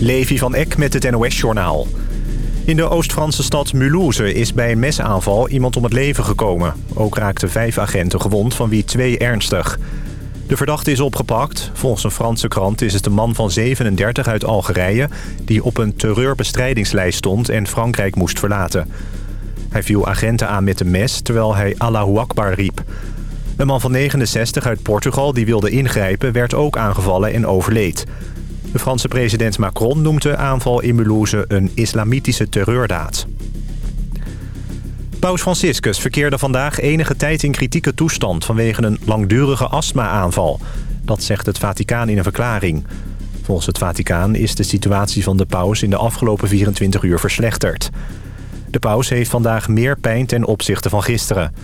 Levi van Eck met het NOS-journaal. In de Oost-Franse stad Mulhouse is bij een mesaanval iemand om het leven gekomen. Ook raakten vijf agenten gewond, van wie twee ernstig. De verdachte is opgepakt. Volgens een Franse krant is het een man van 37 uit Algerije... die op een terreurbestrijdingslijst stond en Frankrijk moest verlaten. Hij viel agenten aan met een mes terwijl hij Allahu Akbar riep. Een man van 69 uit Portugal die wilde ingrijpen werd ook aangevallen en overleed. De Franse president Macron noemt de aanval in Mulhouse een islamitische terreurdaad. Paus Franciscus verkeerde vandaag enige tijd in kritieke toestand... vanwege een langdurige astma-aanval. Dat zegt het Vaticaan in een verklaring. Volgens het Vaticaan is de situatie van de paus in de afgelopen 24 uur verslechterd. De paus heeft vandaag meer pijn ten opzichte van gisteren.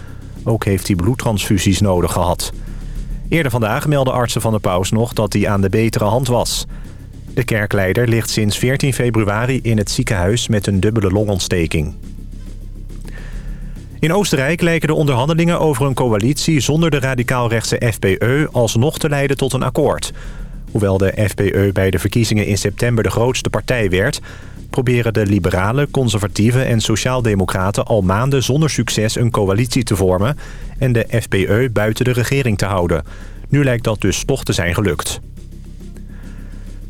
Ook heeft hij bloedtransfusies nodig gehad. Eerder vandaag meldden artsen van de paus nog dat hij aan de betere hand was. De kerkleider ligt sinds 14 februari in het ziekenhuis met een dubbele longontsteking. In Oostenrijk lijken de onderhandelingen over een coalitie zonder de radicaal-rechtse FPE alsnog te leiden tot een akkoord. Hoewel de FPE bij de verkiezingen in september de grootste partij werd... proberen de liberalen, conservatieven en sociaaldemocraten al maanden zonder succes een coalitie te vormen... en de FPE buiten de regering te houden. Nu lijkt dat dus toch te zijn gelukt.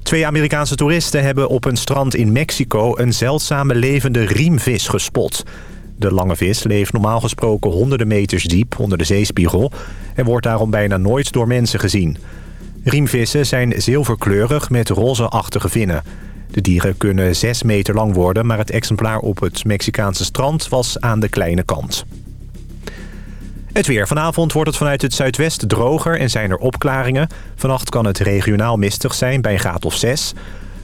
Twee Amerikaanse toeristen hebben op een strand in Mexico een zeldzame levende riemvis gespot... De lange vis leeft normaal gesproken honderden meters diep onder de zeespiegel... en wordt daarom bijna nooit door mensen gezien. Riemvissen zijn zilverkleurig met rozeachtige vinnen. De dieren kunnen 6 meter lang worden... maar het exemplaar op het Mexicaanse strand was aan de kleine kant. Het weer. Vanavond wordt het vanuit het zuidwesten droger en zijn er opklaringen. Vannacht kan het regionaal mistig zijn bij een graad of 6.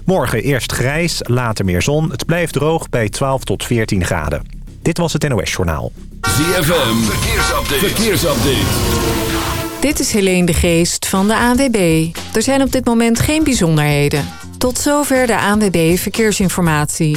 Morgen eerst grijs, later meer zon. Het blijft droog bij 12 tot 14 graden. Dit was het NOS Journaal. ZFM, verkeersupdate. verkeersupdate. Dit is Helene de Geest van de ANWB. Er zijn op dit moment geen bijzonderheden. Tot zover de ANWB Verkeersinformatie.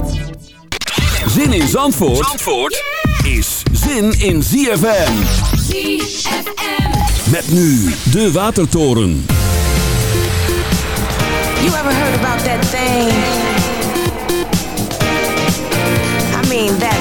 Zin in Zandvoort, Zandvoort is zin in ZFM. ZFM. Met nu de Watertoren. You ever heard about that thing? I mean, that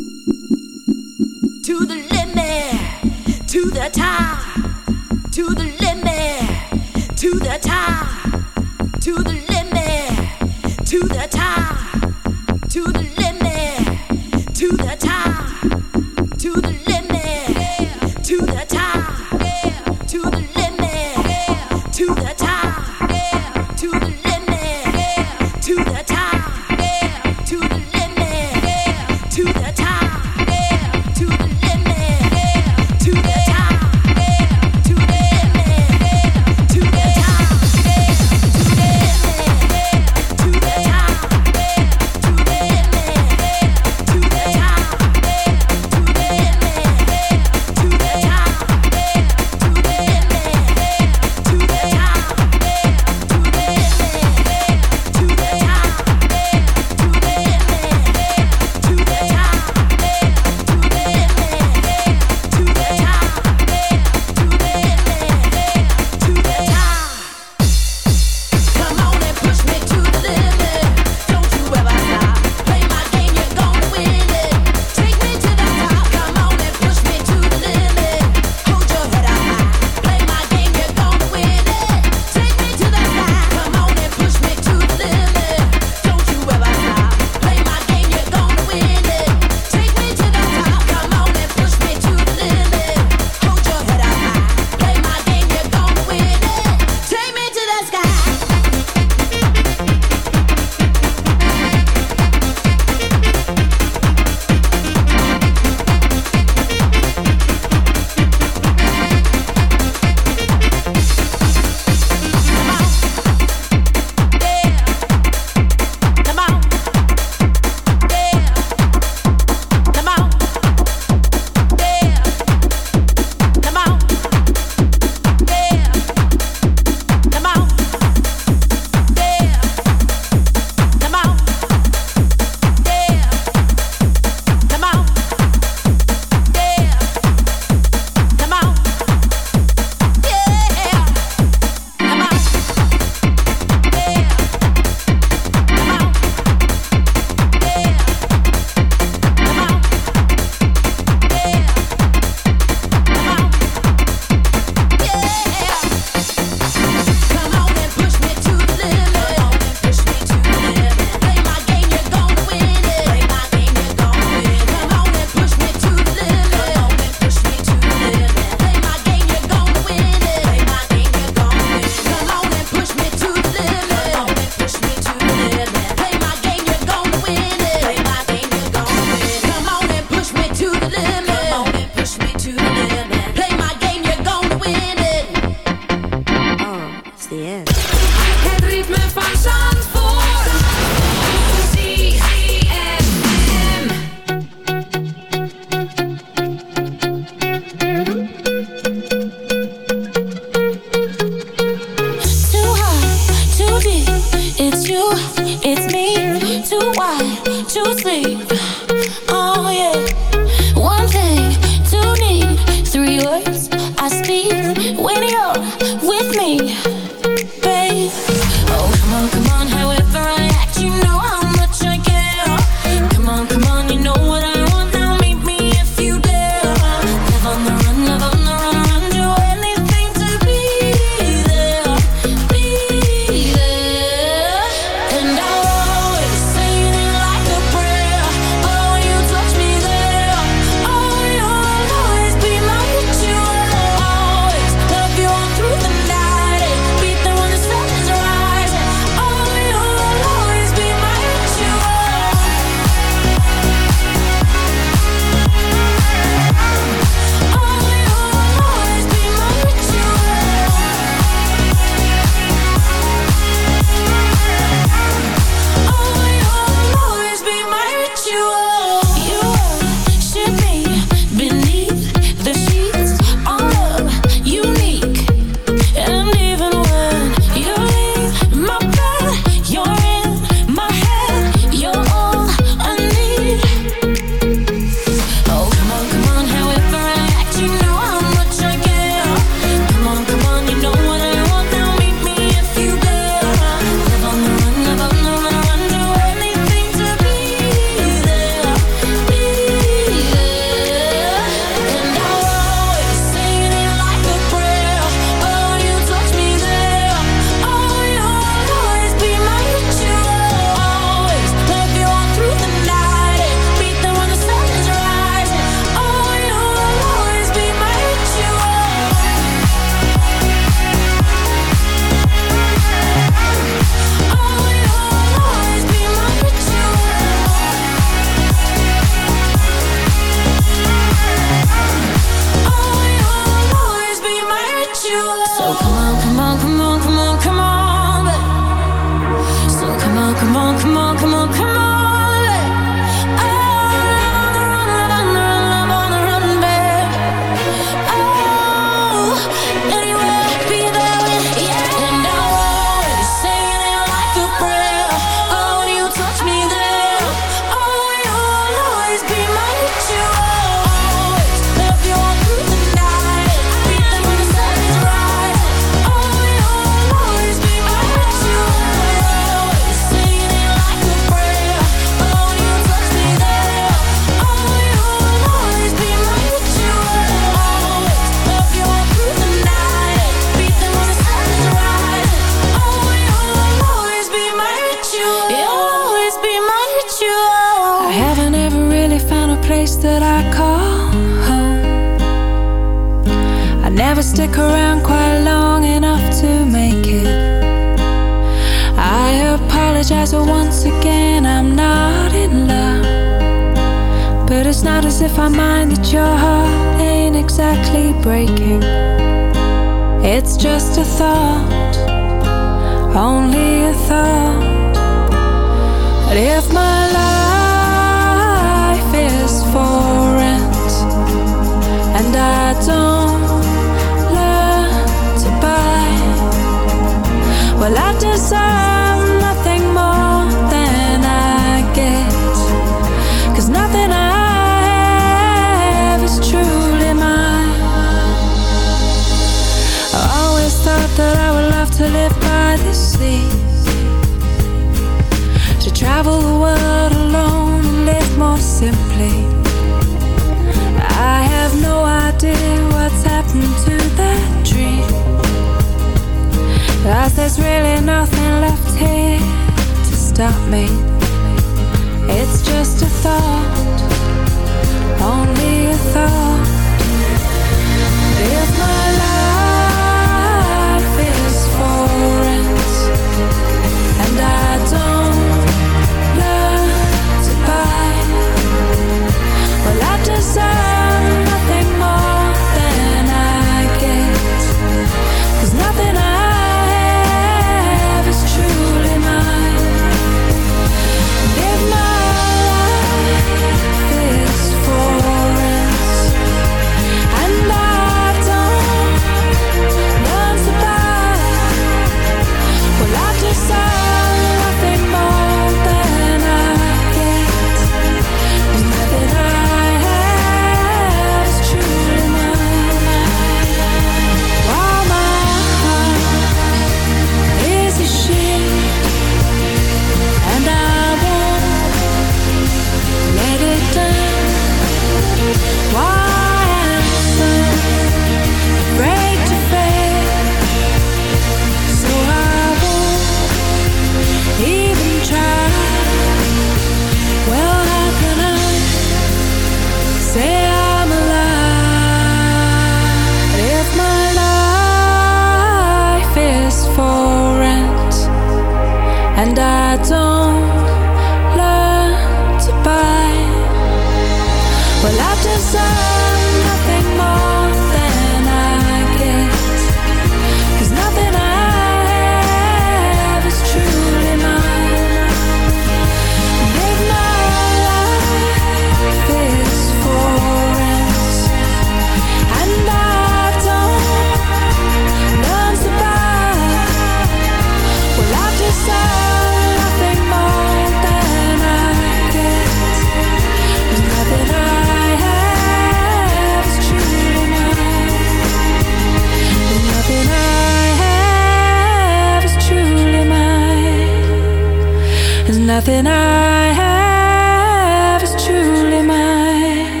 Nothing I have is truly mine.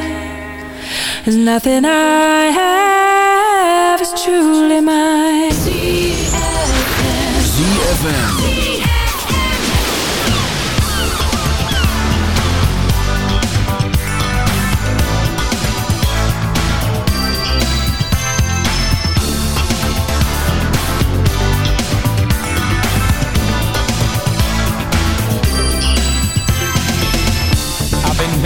There's nothing I have is truly mine. ZFM.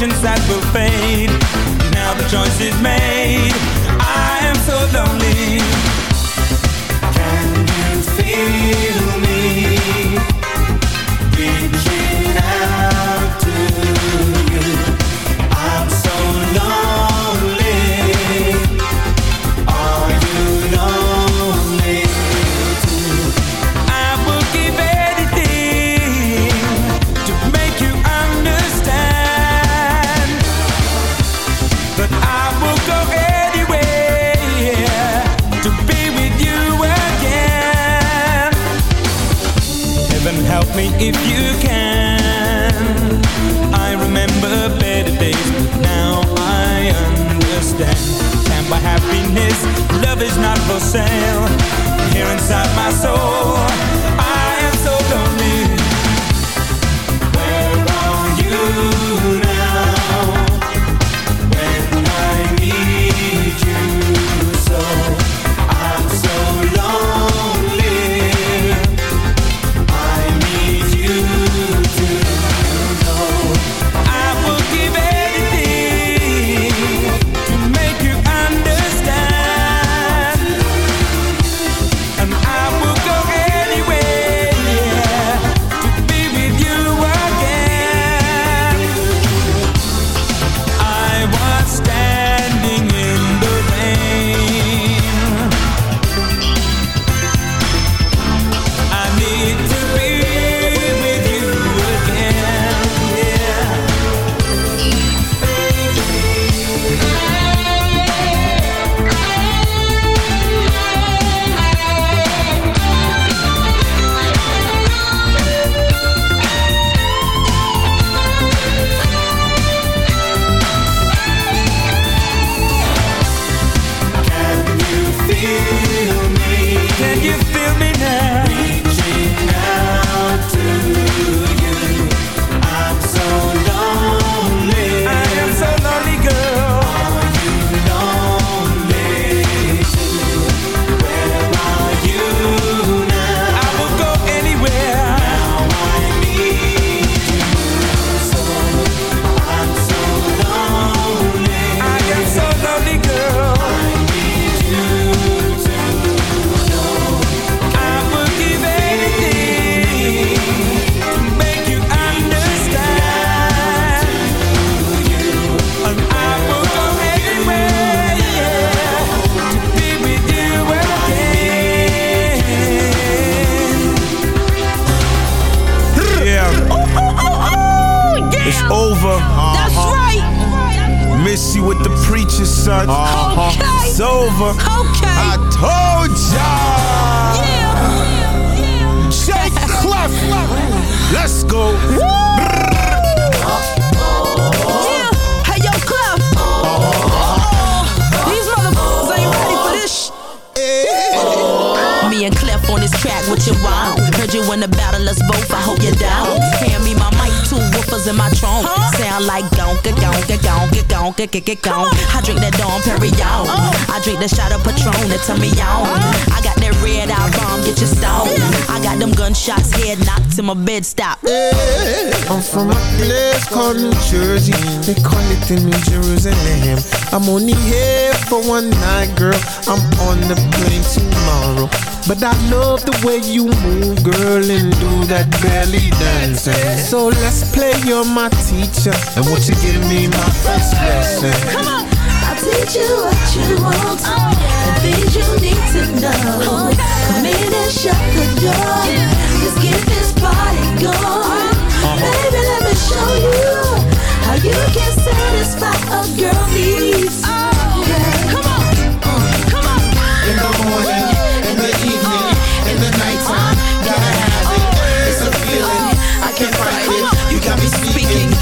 illusions that will fade. Now the choice is made. I am so lonely. Can you feel me reaching out? If you can. I remember better days, but now I understand. Can't buy happiness, love is not for sale. Here inside my soul, gonka, gonka, gonka, gonka. I drink that Dom Perignon. I drink the shot of Patron that turn me on. I got that red eye bomb, get you stoned. I got them gunshots, head knocked till my bed stop. I'm from a place called New Jersey. They call it the New Jerusalem. I'm only here for one night, girl. I'm on the plane tomorrow. But I love the way you move, girl, and do that belly dancing. So let's play, you're my teacher. And won't you give me my first lesson? Come on. I'll teach you what you want and things you need to know. Come in and shut the door. Let's get this party going. Baby, let me show you how you can satisfy a girl needs.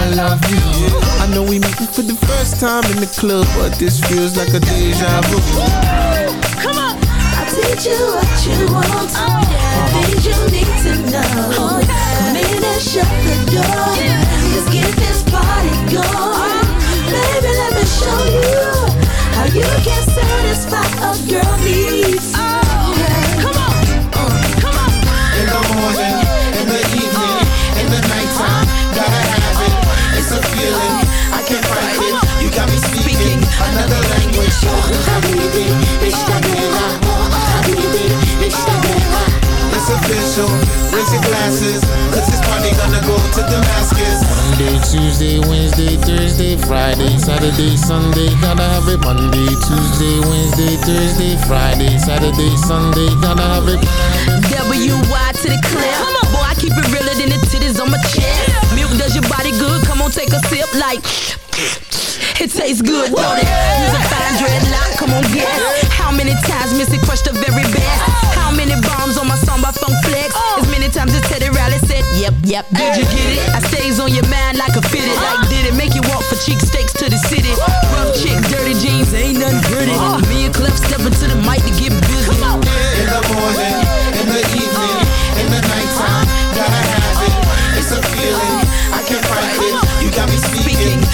I love you. I know we meeting for the first time in the club, but this feels like a deja vu. Come on. I'll teach you what you want and things you need to know. Come in and shut the door. Let's get this party going. Baby, let me show you how you can satisfy a girl needs. Yeah. Another language. Habibi, it's the guerra. Oh, Habibi, it's the guerra. It's official, raise your glasses, cause this party gonna go to Damascus. One day Tuesday, Wednesday, Thursday, Friday, Saturday, Sunday. Gotta have it Monday, Tuesday, Wednesday, Thursday, Friday, Saturday, Sunday. Gotta have it. W-Y to the clear. Boy, I keep it realer than the titties on my chest. Milk does your body good. Come on, take a sip like. It tastes good, don't it? Use a fine dreadlock, come on, guess. How many times Missy crushed the very best? How many bombs on my song by Funk Flex? As many times as Teddy Riley said, yep, yep. Did you get it? I stays on your mind like a fitted. Like did it make you walk for cheek steaks to the city? Rough chick, dirty jeans, ain't nothing pretty. Me and Clef stepping to the mic to get busy.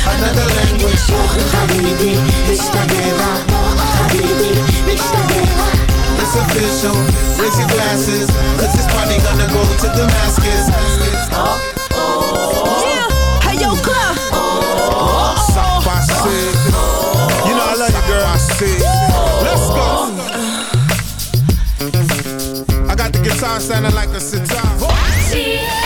Another language. Habibi, esta guerra. Habibi, esta guerra. It's official. Raise your glasses. Cause this party gonna go to Damascus. Yeah, hey yo, Clef. Sapase. You know I love you, girl. Let's go. I got the guitar sounding like a sitar.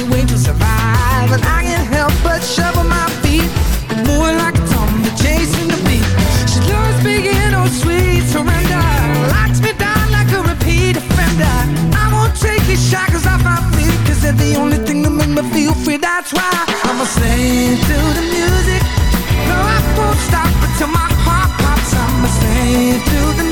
get shy cause I find Cause they're the only thing that make me feel free. That's why I'm a slave to the music. No, I won't stop until my heart pops. I'm a slave to the music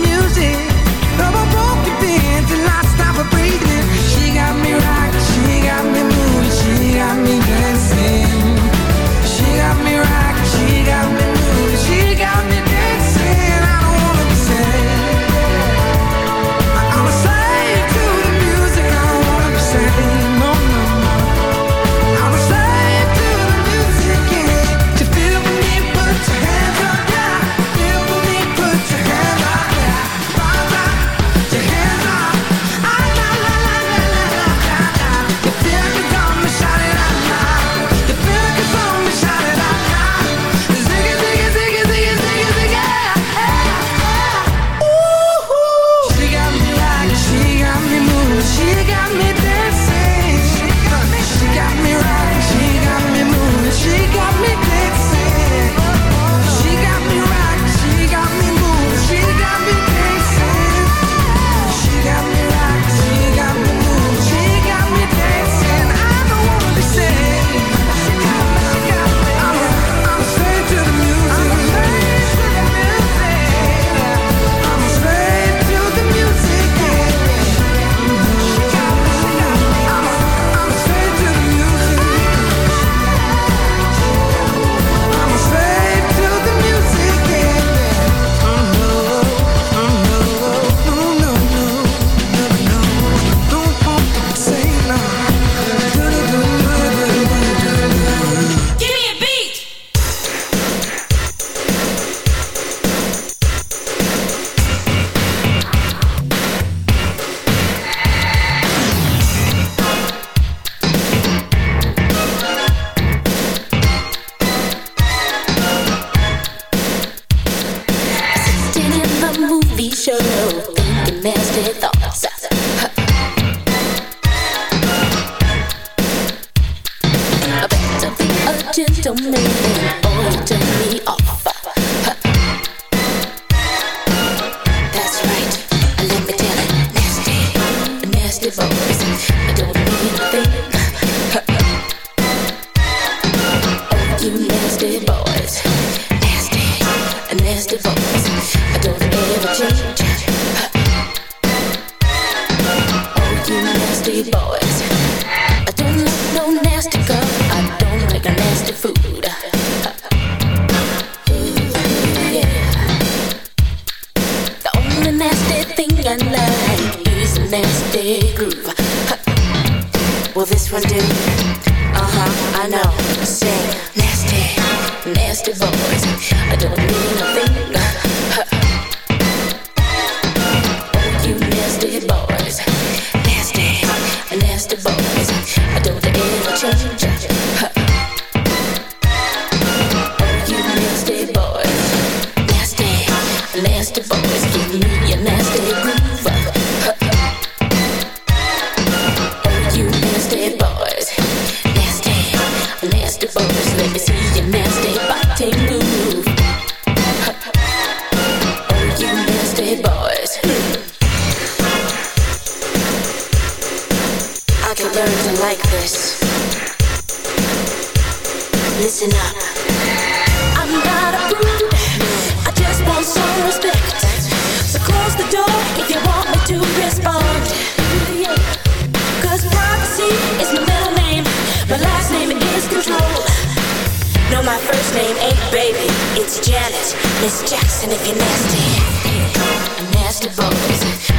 could learn to like this. Listen up. I'm not a prude. I just want some respect. So close the door if you want me to respond. Cause privacy is my middle name. My last name is control. No, my first name ain't baby. It's Janet. Miss Jackson if you're nasty. Nasty boys.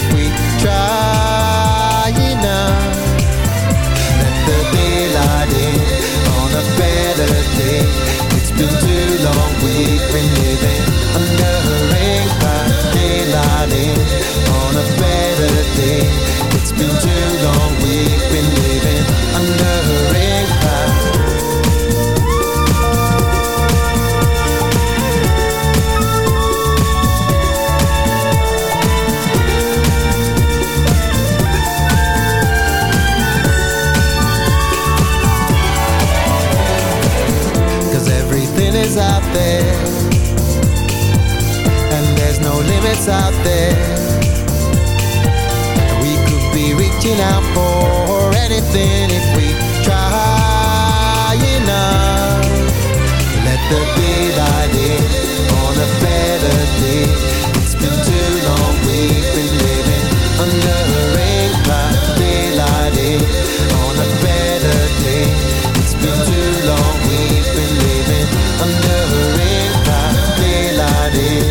day. It's been too long we've been living under a rain cloud. Daylight on a better day. It's been too long is out there. And there's no limits out there. We could be reaching out for anything if we try enough. Let the day by day on a better day. Day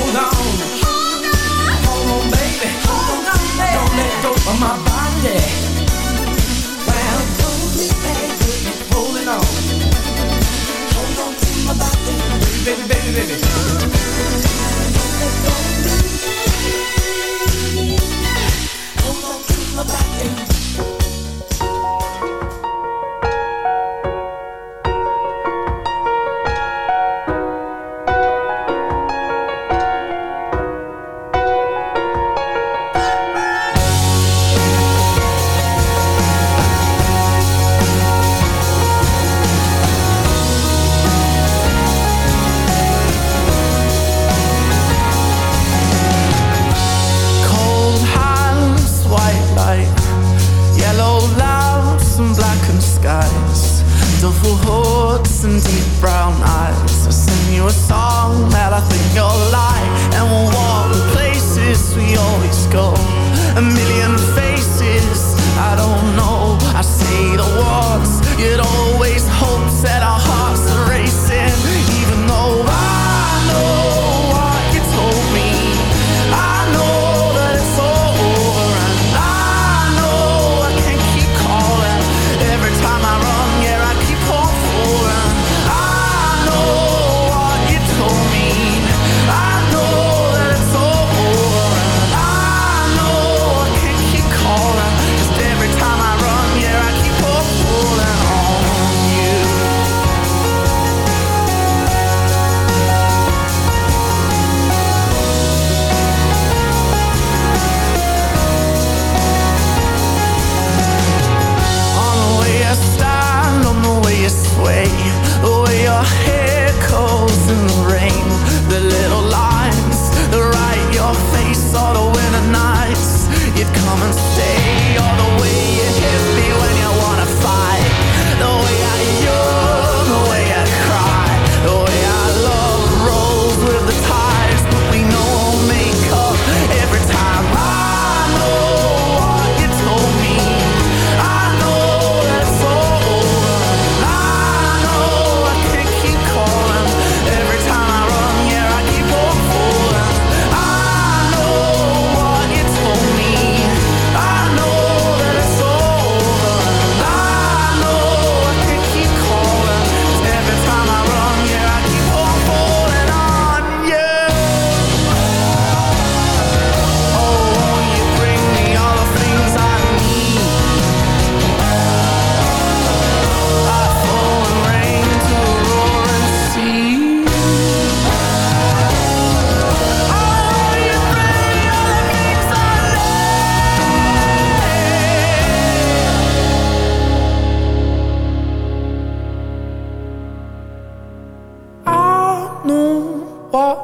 hold on. Hold on. Hold on, baby. Hold on, baby. Don't let go of my body. Well, hold me, baby. Hold it on. Hold on to my body. Baby, baby, baby. Hold on to my body. some deep brown eyes. I'll sing you a song that I think you'll like, and we'll walk the places we always go. A million faces I don't know. I say the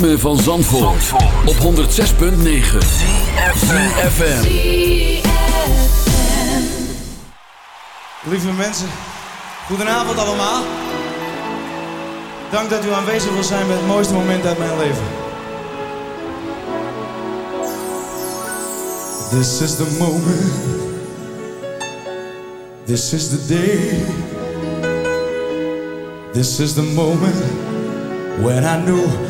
Van Zandvoort, op 106.9 CFFM Lieve mensen, goedenavond allemaal. Dank dat u aanwezig wil zijn bij het mooiste moment uit mijn leven. This is the moment. This is the day. This is the moment when I knew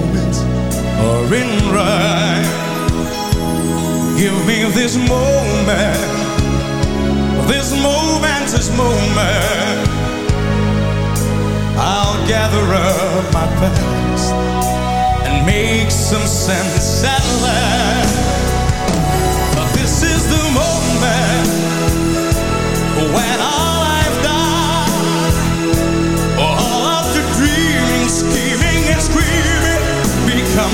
are in right. Give me this moment, this momentous moment. I'll gather up my past and make some sense at last. But this is the moment when all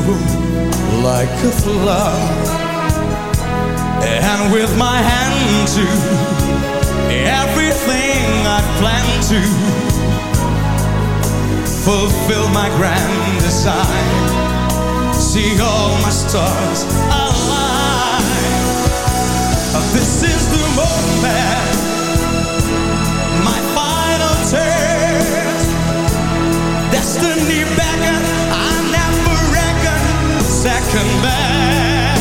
tomorrow like a flower. And with my hand to everything I plan to fulfill my grand design. See all my stars align. This is the moment, my final test. Destiny beckon, I never reckon second best.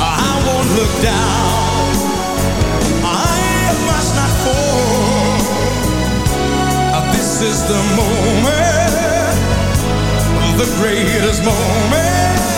I won't look down. I must not fall. This is the moment, the greatest moment.